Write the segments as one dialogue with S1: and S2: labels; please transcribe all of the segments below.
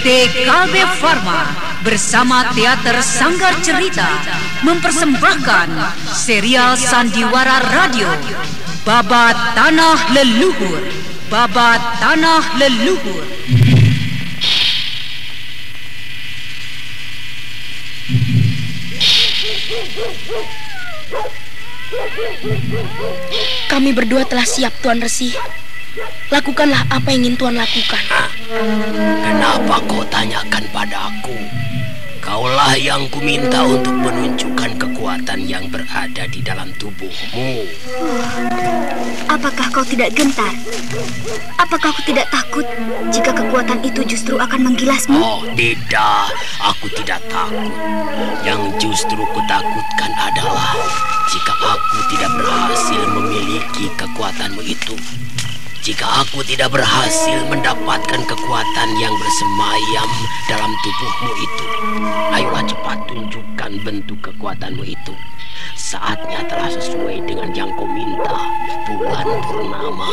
S1: PT Kalbe Farma bersama Teater Sanggar Cerita mempersembahkan serial Sandiwara Radio Babat Tanah Leluhur Babat Tanah Leluhur
S2: Kami berdua telah siap, Tuan Resi. Lakukanlah apa yang ingin Tuan lakukan.
S3: Kenapa kau tanyakan padaku? Kaulah yang kuminta untuk menunjukkan kekuatan yang berada di dalam tubuhmu.
S4: Apakah kau tidak gentar? Apakah kau tidak takut jika kekuatan itu justru akan menggilasmu?
S3: Oh, tidak. Aku tidak takut. Yang justru kutakutkan adalah jika aku tidak berhasil memiliki kekuatanmu itu. Jika aku tidak berhasil mendapatkan kekuatan yang bersemayam dalam tubuhmu itu, ayolah cepat tunjukkan bentuk kekuatanmu itu. Saatnya telah sesuai dengan yang kau minta, bulan purnama.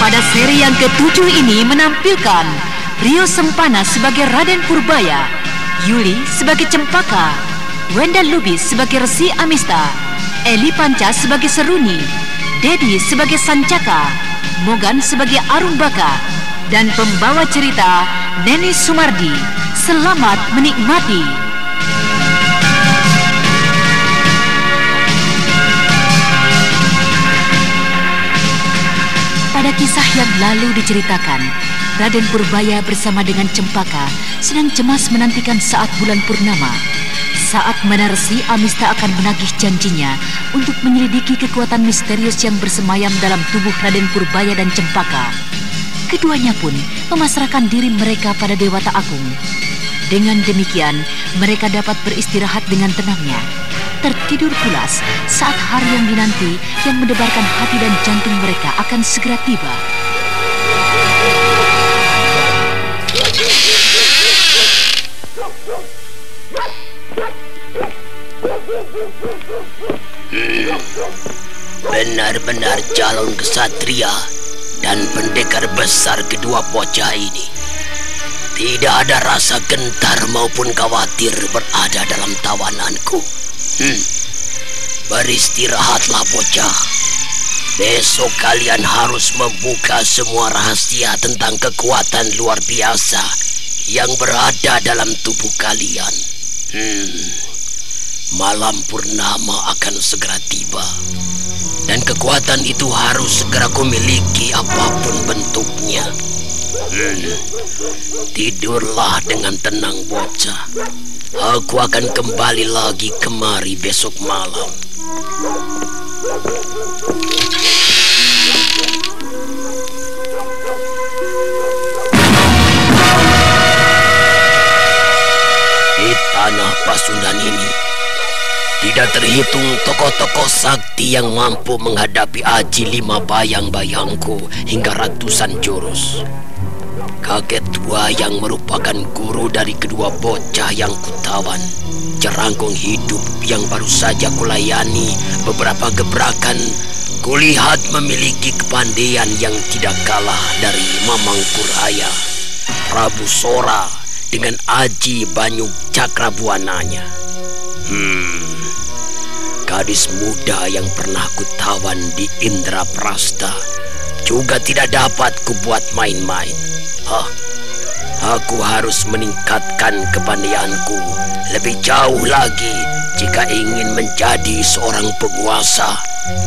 S1: Pada seri yang ketujuh ini menampilkan Rio Sempana sebagai Raden Purbaya, Yuli sebagai Cempaka, Wenda Lubis sebagai Resi Amista, Eli Panca sebagai Seruni, Dedi sebagai Sancaka, Mogan sebagai Arumbaka, dan pembawa cerita Neni Sumardi. Selamat menikmati. Pada kisah yang lalu diceritakan, Raden Purbaya bersama dengan Cempaka sedang cemas menantikan saat bulan purnama. Saat Manarsi Amista akan menagih janjinya untuk menyelidiki kekuatan misterius yang bersemayam dalam tubuh Raden Purbaya dan Cempaka. Keduanya pun memasrahkan diri mereka pada Dewata Agung. Dengan demikian, mereka dapat beristirahat dengan tenangnya tertidur pulas saat hari yang dinanti yang mendebarkan hati dan jantung mereka akan segera tiba.
S3: Benar-benar calon kesatria dan pendekar besar kedua bocah ini. Tidak ada rasa gentar maupun khawatir berada dalam tawananku. Hmm. Beristirahatlah bocah. Besok kalian harus membuka semua rahasia tentang kekuatan luar biasa yang berada dalam tubuh kalian. Hmm. Malam purnama akan segera tiba. Dan kekuatan itu harus segera kumiliki apa pun bentuknya. Hmm. Tidurlah dengan tenang bocah. Aku akan kembali lagi kemari besok malam. Di tanah Pasundan ini tidak terhitung tokoh-tokoh sakti yang mampu menghadapi aji lima bayang-bayangku hingga ratusan jurus. Kakek tua yang merupakan guru dari kedua bocah yang kutawan. Jerangkung hidup yang baru saja kulayani beberapa gebrakan. Kulihat memiliki kepandaian yang tidak kalah dari Mamang Kuraya, Prabu Sora, dengan Aji Banyu Cakrabuananya. Hmm, gadis muda yang pernah kutawan di Indra Prasta juga tidak dapat kubuat main-main. Hah? Aku harus meningkatkan kepandaianku lebih jauh lagi jika ingin menjadi seorang penguasa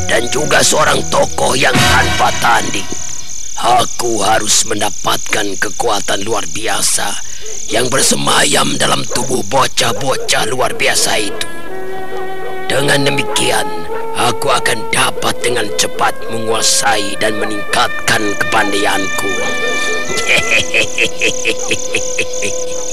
S3: dan juga seorang tokoh yang tanpa tanding. Aku harus mendapatkan kekuatan luar biasa yang bersemayam dalam tubuh bocah-bocah luar biasa itu. Dengan demikian, aku akan dapat dengan cepat menguasai dan meningkatkan kepandaianku.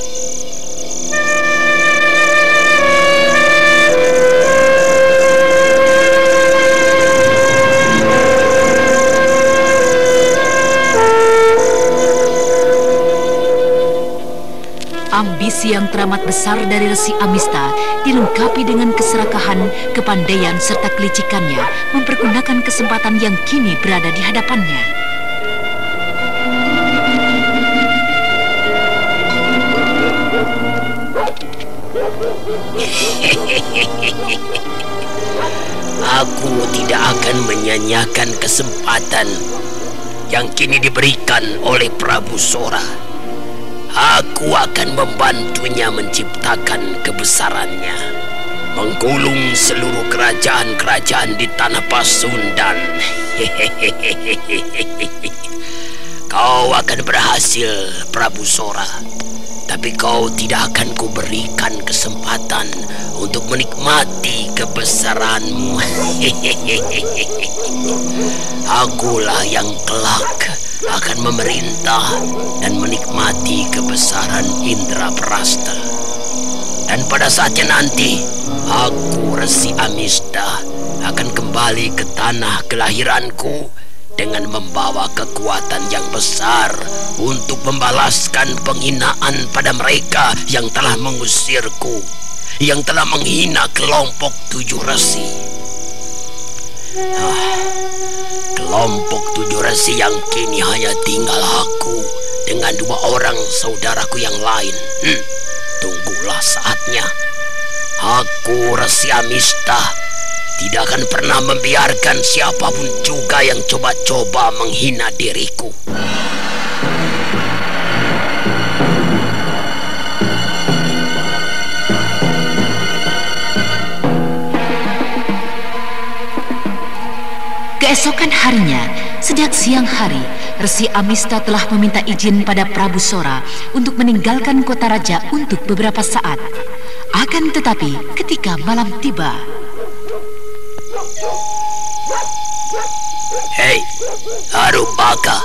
S1: Ambisi yang teramat besar dari Resi Amista dilengkapi dengan keserakahan, kepandaian serta kelicikannya mempergunakan kesempatan yang kini berada di hadapannya.
S3: Aku tidak akan menyanyiakan kesempatan yang kini diberikan oleh Prabu Sora. Aku akan membantunya menciptakan kebesarannya. Menggulung seluruh kerajaan-kerajaan di tanah Pasundan. Kau akan berhasil, Prabu Sora. Tapi kau tidak akan kuberikan kesempatan untuk menikmati kebesaranmu. Akulah yang kelak akan memerintah dan menikmati kebesaran Indra Prasta. Dan pada saatnya nanti, aku Resi Amista akan kembali ke tanah kelahiranku dengan membawa kekuatan yang besar untuk membalaskan penghinaan pada mereka yang telah mengusirku, yang telah menghina kelompok tujuh resi. Ah, Kelompok tujuh resi yang kini hanya tinggal aku dengan dua orang saudaraku yang lain. Hmm, tunggulah saatnya. Aku Resi Amista tidak akan pernah membiarkan siapa pun juga yang coba-coba menghina diriku.
S1: Keesokan harinya, sejak siang hari, Resi Amista telah meminta izin pada Prabu Sora untuk meninggalkan kota raja untuk beberapa saat. Akan tetapi, ketika malam tiba...
S3: Hei, Harumpaka,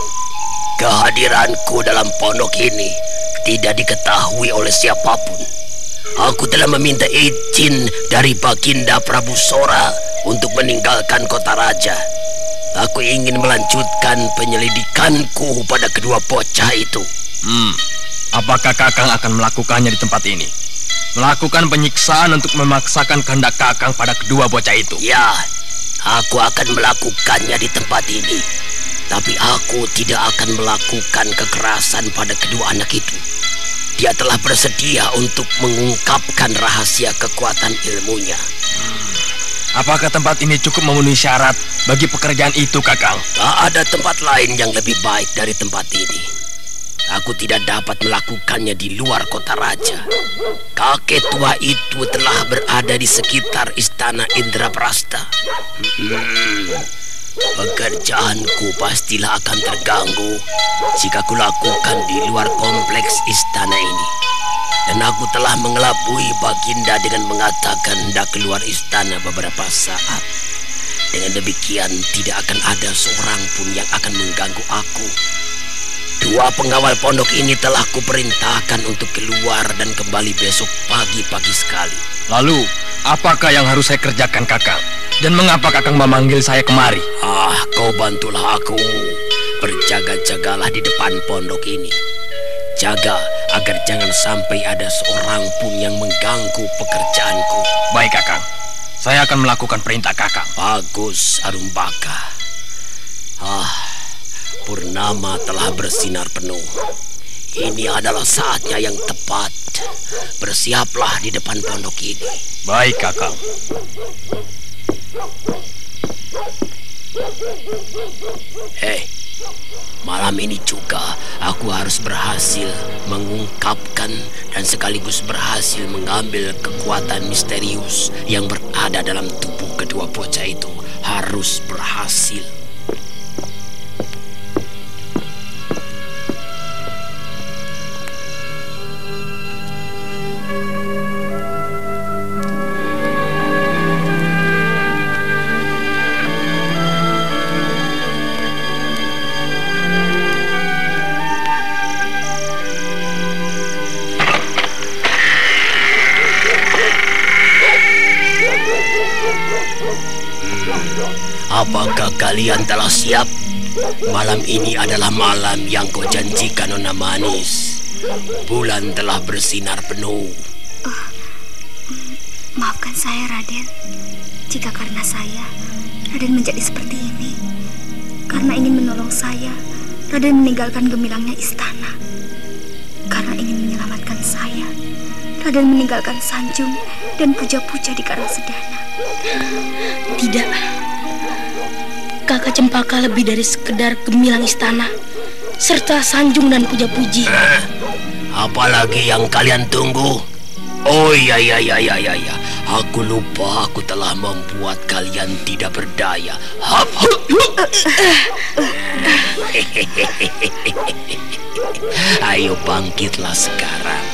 S3: kehadiranku dalam pondok ini tidak diketahui oleh siapa pun. Aku telah meminta izin dari Baginda Prabu Sora untuk meninggalkan kota raja Aku ingin melanjutkan penyelidikanku pada kedua bocah itu.
S5: Hmm, apakah Kakang akan melakukannya di tempat ini? Melakukan penyiksaan untuk memaksakan kehendak Kakang pada kedua bocah itu?
S3: Ya, aku akan melakukannya di tempat ini. Tapi aku tidak akan melakukan kekerasan pada kedua anak itu. Dia telah bersedia untuk mengungkapkan rahasia kekuatan ilmunya. Hmm.
S5: Apakah tempat ini cukup memenuhi syarat bagi pekerjaan itu, Kakang?
S3: Tak ada tempat lain yang lebih baik dari tempat ini. Aku tidak dapat melakukannya di luar kota raja. Kakek tua itu telah berada di sekitar istana Indraprasta. Hmm, pekerjaanku pastilah akan terganggu jika kulakukan di luar kompleks istana ini. Dan aku telah mengelabui Baginda dengan mengatakan hendak keluar istana beberapa saat. Dengan demikian tidak akan ada seorang pun yang akan mengganggu aku. Dua pengawal pondok ini telah kuperintahkan untuk keluar dan kembali besok pagi-pagi sekali.
S5: Lalu, apakah yang harus saya kerjakan kakak? Dan mengapa kakang memanggil saya kemari?
S3: Ah, kau bantulah aku. Berjaga-jagalah di depan pondok ini. Jaga agar jangan sampai ada seorang pun yang mengganggu pekerjaanku.
S5: Baik, Kakang. Saya akan melakukan perintah Kakang.
S3: Bagus, Arumbaka. Ah, Purnama telah bersinar penuh. Ini adalah saatnya yang tepat. Bersiaplah di depan pondok ini.
S5: Baik, Kakang.
S3: Hei, malam ini juga aku harus berhasil mengungkapkan dan sekaligus berhasil mengambil kekuatan misterius yang berada dalam tubuh kedua bocah itu. Harus berhasil. Apakah kalian telah siap? Malam ini adalah malam yang kau janjikan Nona Manis. Bulan telah bersinar penuh.
S4: Maafkan saya, Raden. Jika karena saya, Raden menjadi seperti ini. Karena ingin menolong saya, Raden meninggalkan gemilangnya istana. Karena ingin menyelamatkan saya, Raden meninggalkan Sanjung dan puja-puja di Karangsedana.
S2: Tidak. Kakak Cempaka lebih dari sekedar gemilang istana, serta sanjung dan puja-puji.
S3: Apalagi yang kalian tunggu? Oh iya iya iya iya iya. iya. Aku lupa aku telah membuat kalian tidak berdaya. Hap, hup. Ayo bangkitlah sekarang.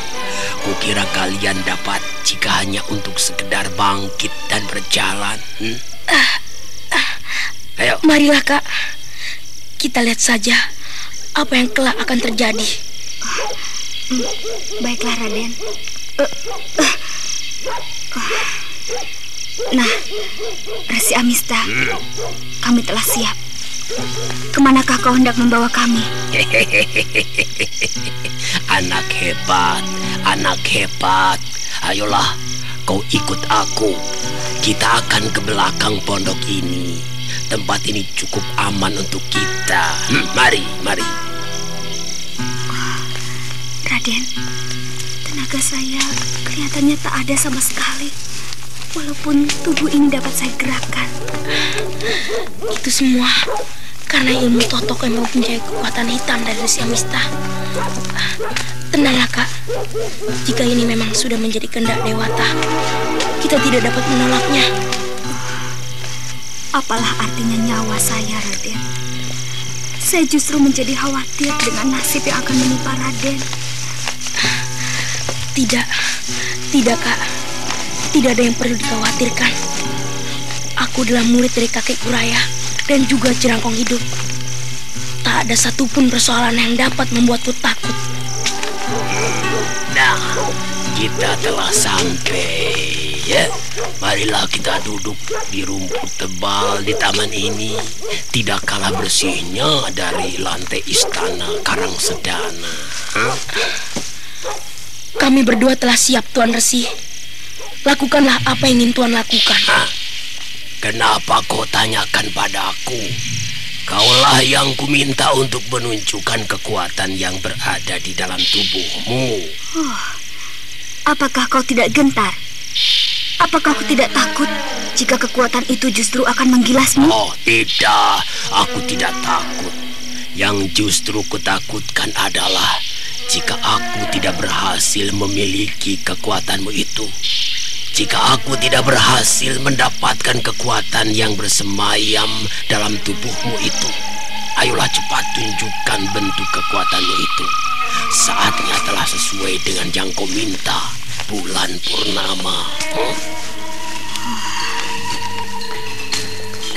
S3: Kukira kalian dapat jika hanya untuk sekedar bangkit dan berjalan. Hmm?
S2: Marilah, Kak. Kita lihat saja apa yang kelak akan terjadi.
S4: Baiklah, Raden. Eh, eh. Nah, Resi Amista, kami telah siap. Ke manakah kau hendak membawa kami?
S3: anak hebat, anak hebat. Ayolah, kau ikut aku. Kita akan ke belakang pondok ini. Tempat ini cukup aman untuk kita. Hmm, mari, mari.
S4: Raden, tenaga saya kelihatannya tak ada sama sekali. Walaupun tubuh ini dapat saya gerakkan.
S2: Itu semua karena ilmu totok yang mempunyai kekuatan hitam dari Resi Amista. Tenanglah, Kak. Jika ini memang sudah menjadi kehendak Dewata, kita tidak dapat menolaknya.
S4: Apalah artinya nyawa saya, Raden? Saya justru menjadi khawatir dengan nasib yang akan menimpa Raden.
S2: Tidak, tidak, Kak. Tidak ada yang perlu dikhawatirkan. Aku adalah murid dari kakek Kuraya dan juga jerangkong hidup. Tak ada satupun persoalan yang dapat membuatku takut.
S3: Nah, kita telah sampai. Ya, marilah kita duduk di rumput tebal di taman ini. Tidak kalah bersihnya dari lantai istana Karang Sedana.
S2: Kami berdua telah siap, Tuan Resi. Lakukanlah apa yang ingin Tuan lakukan.
S3: Hah? Kenapa kau tanyakan padaku? Kaulah yang kuminta untuk menunjukkan kekuatan yang berada di dalam tubuhmu.
S4: Oh, apakah kau tidak gentar? Apakah kau tidak takut jika kekuatan itu justru akan menggilasmu?
S3: Oh, tidak. Aku tidak takut. Yang justru kutakutkan adalah jika aku tidak berhasil memiliki kekuatanmu itu. Jika aku tidak berhasil mendapatkan kekuatan yang bersemayam dalam tubuhmu itu, ayolah cepat tunjukkan bentuk kekuatanmu itu. Saatnya telah sesuai dengan yang kau minta, bulan purnama. Hmm?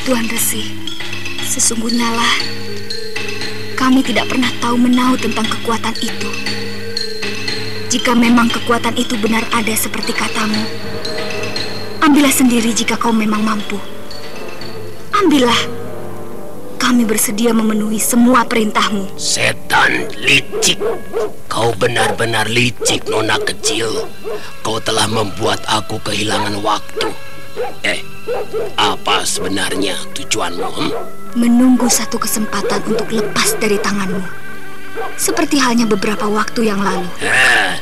S4: Tuan Resi, sesungguhnya lah kami tidak pernah tahu menau tentang kekuatan itu. Jika memang kekuatan itu benar ada seperti katamu, ambillah sendiri jika kau memang mampu. Ambillah. Kami bersedia memenuhi semua perintahmu.
S3: Setan licik, kau benar-benar licik, nona kecil. Kau telah membuat aku kehilangan waktu. Eh, apa sebenarnya tujuanmu? hmm?
S4: Menunggu satu kesempatan untuk lepas dari tanganmu. Seperti halnya beberapa waktu yang lalu.
S3: Ha,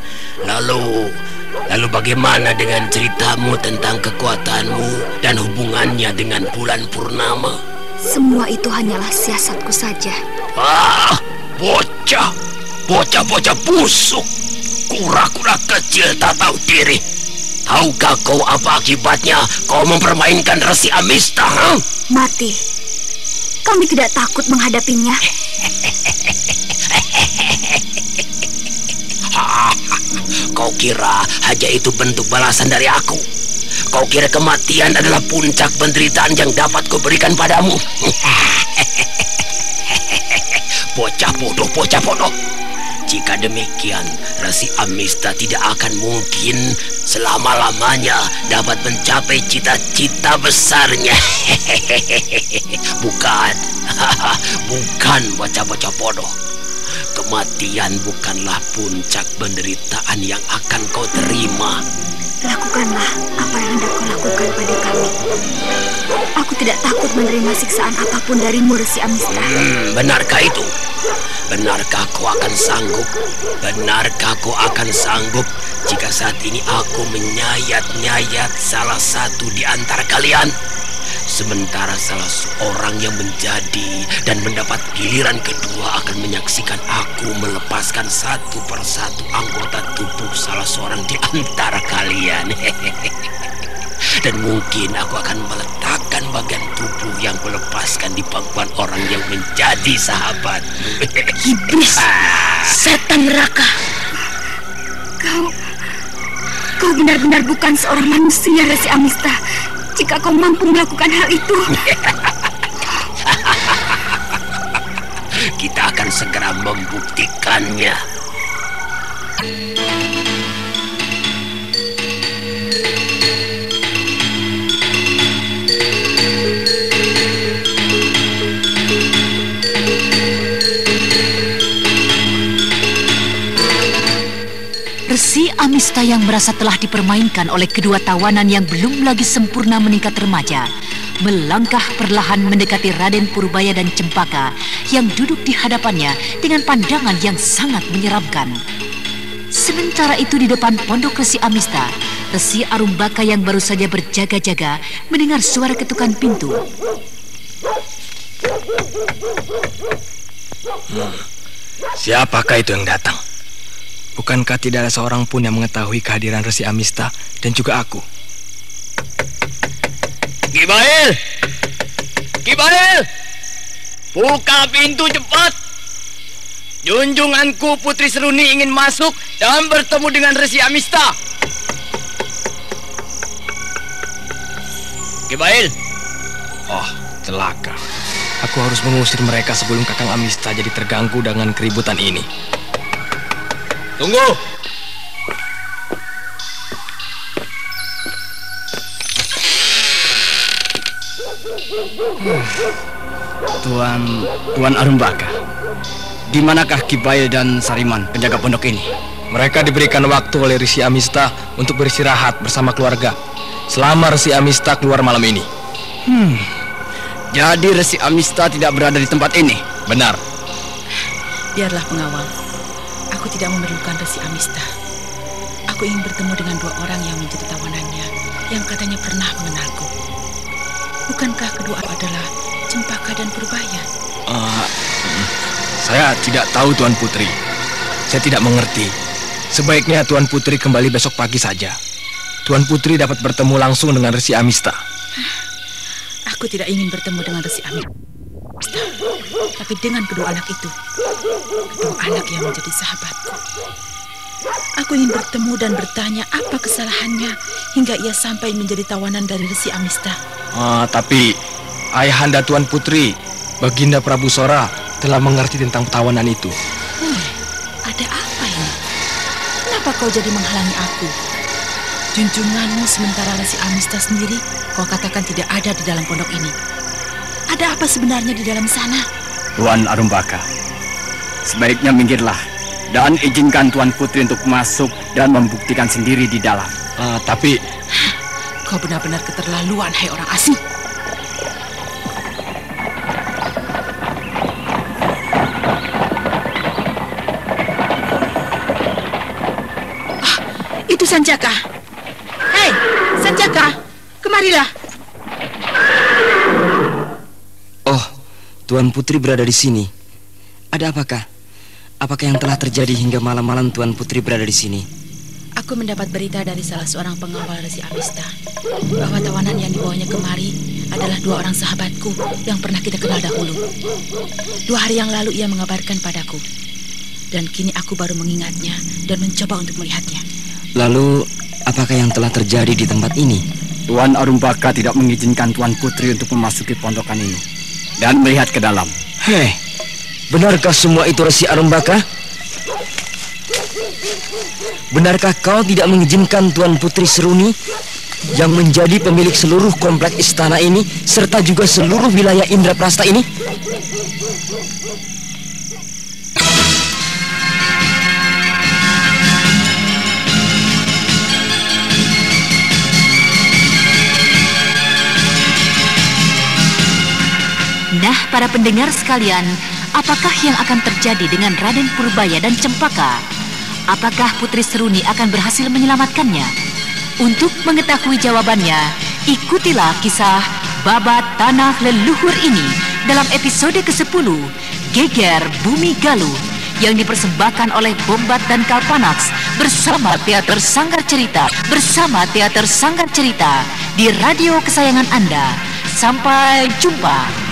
S3: lalu, lalu bagaimana dengan ceritamu tentang kekuatanmu dan hubungannya dengan bulan purnama?
S4: Semua itu hanyalah siasatku saja.
S3: Ah, bocah, bocah-bocah busuk, kura-kura kecil tak tahu diri. Tahukah kau apa akibatnya kau mempermainkan Resi Amista? Huh?
S4: Mati. Kami tidak takut menghadapinya.
S3: Kau kira hanya itu bentuk balasan dari aku? Kau kira kematian adalah puncak penderitaan yang dapat kuberikan padamu? bocah bodoh, bocah bodoh. Jika demikian, Resi Amista tidak akan mungkin selama-lamanya dapat mencapai cita-cita besarnya. bukan, bukan bocah-bocah bodoh. Kematian bukanlah puncak penderitaan yang akan kau terima.
S4: Lakukanlah apa yang hendak kau lakukan pada kami. Aku tidak takut menerima siksaan apa pun darimu, Resi Amista.
S3: Hmm, benarkah itu? Benarkah kau akan sanggup? Benarkah kau akan sanggup jika saat ini aku menyayat-nyayat salah satu di antara kalian? Sementara salah seorang yang menjadi dan mendapat giliran kedua akan menyaksikan aku melepaskan satu persatu anggota tubuh salah seorang di antara kalian. Dan mungkin aku akan meletakkan bagian tubuh yang melepaskan di pangkuan orang yang menjadi sahabat.
S2: Iblis, setan neraka.
S4: Kau, kau benar-benar bukan seorang manusia, Resi Amista. Jika kau mampu melakukan hal itu.
S3: Kita akan segera membuktikannya.
S1: Amista yang merasa telah dipermainkan oleh kedua tawanan yang belum lagi sempurna meningkat remaja, melangkah perlahan mendekati Raden Purbaya dan Cempaka yang duduk di hadapannya dengan pandangan yang sangat menyeramkan. Sementara itu di depan pondok Resi Amista, Resi Arumbaka yang baru saja berjaga-jaga mendengar suara ketukan pintu.
S5: Siapakah itu yang datang? Bukankah tidak ada seorang pun yang mengetahui kehadiran Resi Amista dan juga aku?
S3: Kibail! Kibail! Buka pintu cepat! Junjunganku Putri Seruni ingin masuk dan bertemu dengan Resi Amista. Kibail!
S5: Oh, celaka. Aku harus mengusir mereka sebelum Kakang Amista jadi terganggu dengan keributan ini.
S3: Tunggu!
S6: Tuan Tuan Arumbaka. Di manakah Kibail dan Sariman, penjaga pondok ini?
S5: Mereka diberikan waktu oleh Risi Amista untuk beristirahat bersama keluarga selama Resi Amista keluar malam ini.
S6: Hmm. Jadi Resi Amista tidak berada di tempat ini.
S5: Benar.
S7: Biarlah pengawal. Aku tidak memerlukan Resi Amista. Aku ingin bertemu dengan dua orang yang menjadi tawanannya yang katanya pernah mengenalku. Bukankah kedua adalah Cempaka dan Purbaya?
S5: Uh, saya tidak tahu Tuan Putri. Saya tidak mengerti. Sebaiknya Tuan Putri kembali besok pagi saja. Tuan Putri dapat bertemu langsung dengan Resi Amista.
S7: Aku tidak ingin bertemu dengan Resi Amista. Tapi dengan kedua anak itu. Kedua anak yang menjadi sahabatku. Aku ingin bertemu dan bertanya apa kesalahannya hingga ia sampai menjadi tawanan dari Resi Amista.
S5: Ah, tapi Ayahanda Tuan Putri, Baginda Prabu Sora telah mengerti tentang tawanan itu.
S7: Hmm, ada apa ini? Kenapa kau jadi menghalangi aku? Junjunganmu sementara Resi Amista sendiri kau katakan tidak ada di dalam pondok ini. Ada apa sebenarnya di dalam sana?
S6: Tuan Arumbaka, sebaiknya minggirlah dan izinkan Tuan Putri untuk masuk dan membuktikan sendiri di dalam.
S5: Uh, tapi...
S7: Kau benar-benar keterlaluan, hai orang asing. Ah, itu Sanjaka. Hei, Sanjaka, kemarilah.
S8: Tuan Putri berada di sini. Ada apakah? Apakah yang telah terjadi hingga malam-malam Tuan Putri berada di sini?
S7: Aku mendapat berita dari salah seorang pengawal Resi Amista bahwa tawanan yang dibawanya kemari adalah dua orang sahabatku yang pernah kita kenal dahulu. Dua hari yang lalu ia mengabarkan padaku. Dan kini aku baru mengingatnya dan mencoba untuk melihatnya.
S8: Lalu, apakah yang telah terjadi di tempat ini?
S6: Tuan Arumbaka tidak mengizinkan Tuan Putri untuk memasuki pondokan ini dan melihat ke dalam.
S8: Hei, benarkah semua itu Resi Arumbaka? Benarkah kau tidak mengizinkan Tuan Putri Seruni yang menjadi pemilik seluruh komplek istana ini serta juga seluruh wilayah Indraprasta ini?
S1: Nah, para pendengar sekalian, apakah yang akan terjadi dengan Raden Purbaya dan Cempaka? Apakah Putri Seruni akan berhasil menyelamatkannya? Untuk mengetahui jawabannya, ikutilah kisah Babat Tanah Leluhur ini dalam episode ke-10, Geger Bumi Galuh, yang dipersembahkan oleh Bombat dan Kalpanax bersama Teater Sanggar Cerita, bersama Teater Sanggar Cerita di radio kesayangan Anda. Sampai jumpa.